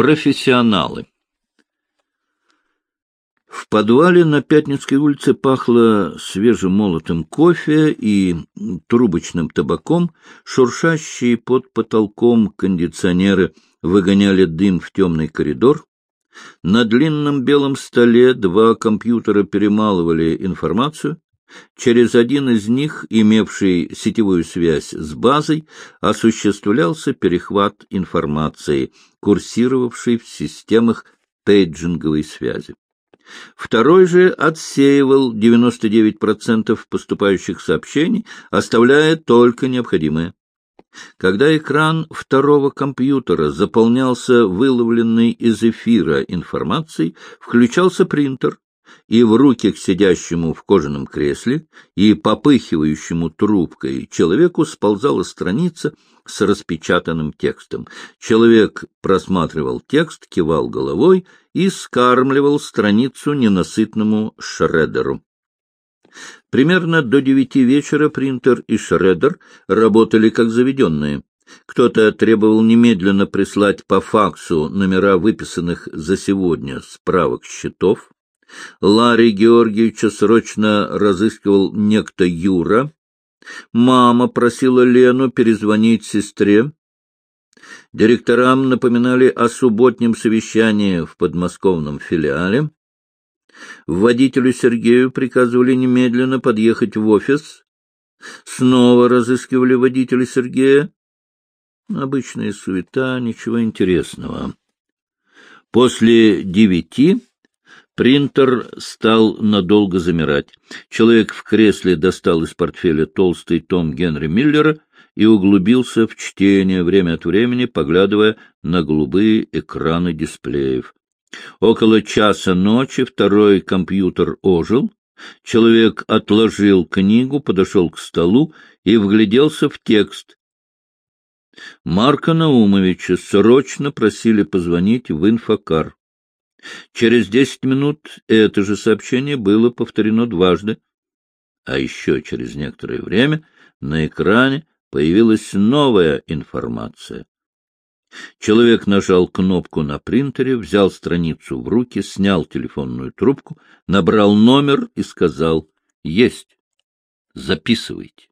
Профессионалы. В подвале на Пятницкой улице пахло свежемолотым кофе и трубочным табаком, шуршащие под потолком кондиционеры выгоняли дым в темный коридор. На длинном белом столе два компьютера перемалывали информацию. Через один из них, имевший сетевую связь с базой, осуществлялся перехват информации, курсировавшей в системах пейджинговой связи. Второй же отсеивал 99% поступающих сообщений, оставляя только необходимое. Когда экран второго компьютера заполнялся выловленной из эфира информацией, включался принтер, и в руки к сидящему в кожаном кресле и попыхивающему трубкой человеку сползала страница с распечатанным текстом. Человек просматривал текст, кивал головой и скармливал страницу ненасытному шредеру. Примерно до девяти вечера принтер и шредер работали как заведенные. Кто-то требовал немедленно прислать по факсу номера выписанных за сегодня справок счетов. Ларри Георгиевича срочно разыскивал некто Юра. Мама просила Лену перезвонить сестре. Директорам напоминали о субботнем совещании в подмосковном филиале. Водителю Сергею приказывали немедленно подъехать в офис. Снова разыскивали водителя Сергея. Обычная суета, ничего интересного. После девяти принтер стал надолго замирать. Человек в кресле достал из портфеля толстый том Генри Миллера и углубился в чтение, время от времени поглядывая на голубые экраны дисплеев. Около часа ночи второй компьютер ожил. Человек отложил книгу, подошел к столу и вгляделся в текст. Марка Наумовича срочно просили позвонить в инфокар. Через десять минут это же сообщение было повторено дважды, а еще через некоторое время на экране появилась новая информация. Человек нажал кнопку на принтере, взял страницу в руки, снял телефонную трубку, набрал номер и сказал «Есть, записывайте».